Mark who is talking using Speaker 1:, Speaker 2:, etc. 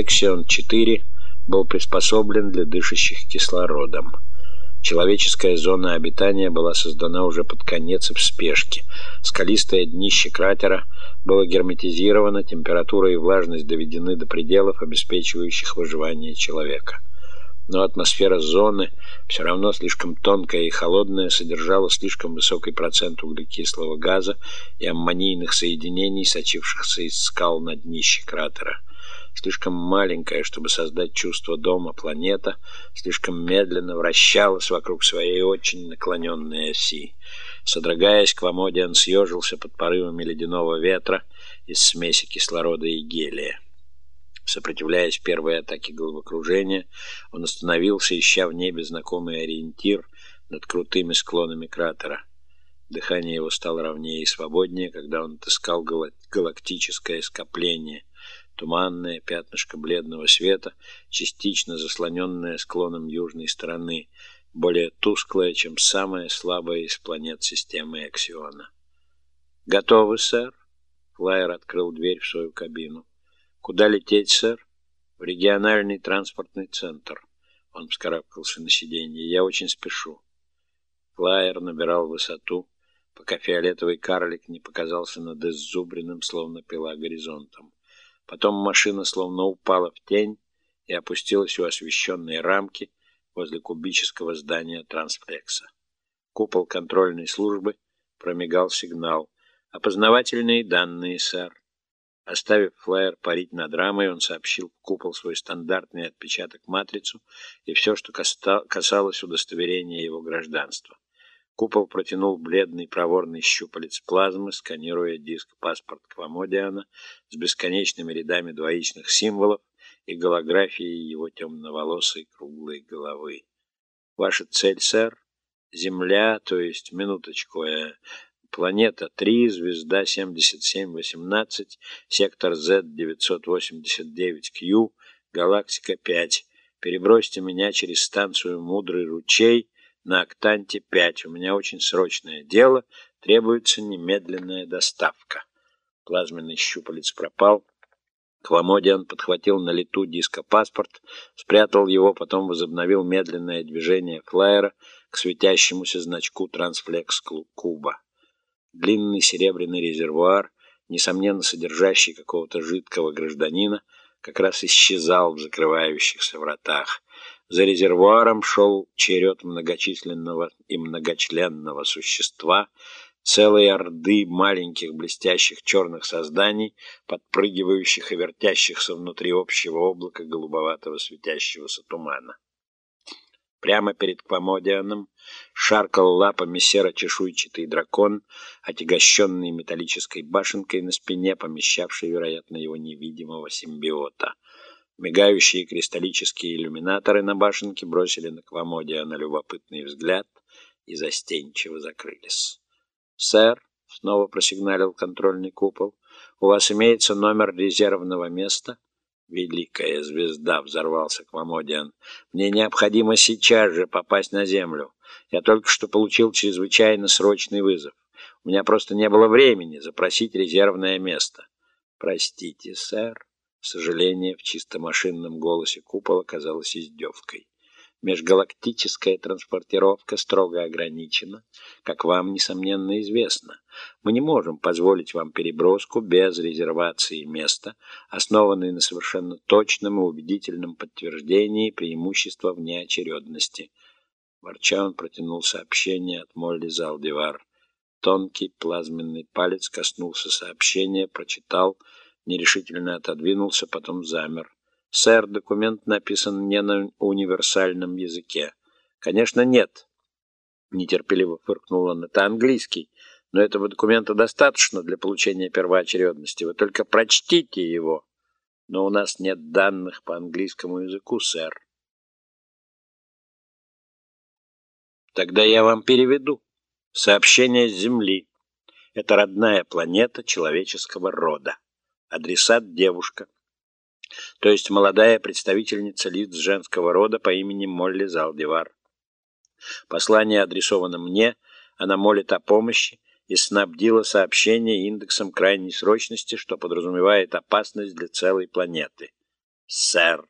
Speaker 1: Эксион-4 был приспособлен для дышащих кислородом. Человеческая зона обитания была создана уже под конец в спешке. Скалистое днище кратера было герметизировано, температура и влажность доведены до пределов, обеспечивающих выживание человека. Но атмосфера зоны, все равно слишком тонкая и холодная, содержала слишком высокий процент углекислого газа и аммонийных соединений, сочившихся из скал на днище кратера слишком маленькая, чтобы создать чувство дома планета, слишком медленно вращалась вокруг своей очень наклоненной оси. Содрогаясь, Квамодиан съежился под порывами ледяного ветра из смеси кислорода и гелия. Сопротивляясь первой атаке головокружения, он остановился, ища в небе знакомый ориентир над крутыми склонами кратера. Дыхание его стало ровнее и свободнее, когда он отыскал галактическое скопление, Туманное пятнышко бледного света, частично заслоненное склоном южной стороны, более тусклое, чем самая слабая из планет системы Эксиона. «Готовы, сэр?» Флайер открыл дверь в свою кабину. «Куда лететь, сэр?» «В региональный транспортный центр». Он вскарабкался на сиденье. «Я очень спешу». Флайер набирал высоту, пока фиолетовый карлик не показался над иззубренным, словно пила горизонтом. Потом машина словно упала в тень и опустилась у освещенной рамки возле кубического здания трансплекса. Купол контрольной службы промигал сигнал. «Опознавательные данные, сэр». Оставив флайер парить над рамой, он сообщил в купол свой стандартный отпечаток-матрицу и все, что касалось удостоверения его гражданства. Купол протянул бледный проворный щупалец плазмы, сканируя диск паспорт Квамодиана с бесконечными рядами двоичных символов и голографией его темноволосой круглой головы. «Ваша цель, сэр? Земля, то есть, минуточку, э, планета 3, звезда 7718, сектор Z989Q, галактика 5. Перебросьте меня через станцию Мудрый ручей» на октанте 5. У меня очень срочное дело, требуется немедленная доставка. Плазменный щупалец пропал. Квамодиан подхватил на лету дископаспорт, спрятал его, потом возобновил медленное движение флайера к светящемуся значку трансфлекс куба. Длинный серебряный резервуар, несомненно содержащий какого-то жидкого гражданина, как раз исчезал в закрывающихся вратах. За резервуаром шел черед многочисленного и многочленного существа, целой орды маленьких блестящих черных созданий, подпрыгивающих и вертящихся внутри общего облака голубоватого светящегося тумана. Прямо перед Квамодианом шаркал лапами серо-чешуйчатый дракон, отягощенный металлической башенкой на спине, помещавшей, вероятно, его невидимого симбиота — Мигающие кристаллические иллюминаторы на башенке бросили на Квамодиана любопытный взгляд и застенчиво закрылись. «Сэр», — снова просигналил контрольный купол, — «у вас имеется номер резервного места?» «Великая звезда!» — взорвался Квамодиан. «Мне необходимо сейчас же попасть на Землю. Я только что получил чрезвычайно срочный вызов. У меня просто не было времени запросить резервное место». «Простите, сэр». Сожаление в чисто машинном голосе купола казалось издевкой. Межгалактическая транспортировка строго ограничена, как вам, несомненно, известно. Мы не можем позволить вам переброску без резервации места, основанной на совершенно точном и убедительном подтверждении преимущества внеочередности. Ворча он протянул сообщение от Молли Залдивар. Тонкий плазменный палец коснулся сообщения, прочитал — нерешительно отодвинулся, потом замер. «Сэр, документ написан не на универсальном языке». «Конечно, нет», — нетерпеливо фыркнул он. «Это английский, но этого документа достаточно для получения первоочередности. Вы только прочтите его». «Но у нас нет данных по английскому языку, сэр». «Тогда я вам переведу. Сообщение с Земли. Это родная планета человеческого рода» адресат девушка, то есть молодая представительница лиц женского рода по имени Молли Залдивар. Послание адресовано мне, она молит о помощи и снабдила сообщение индексом крайней срочности, что подразумевает опасность для целой планеты. сэр.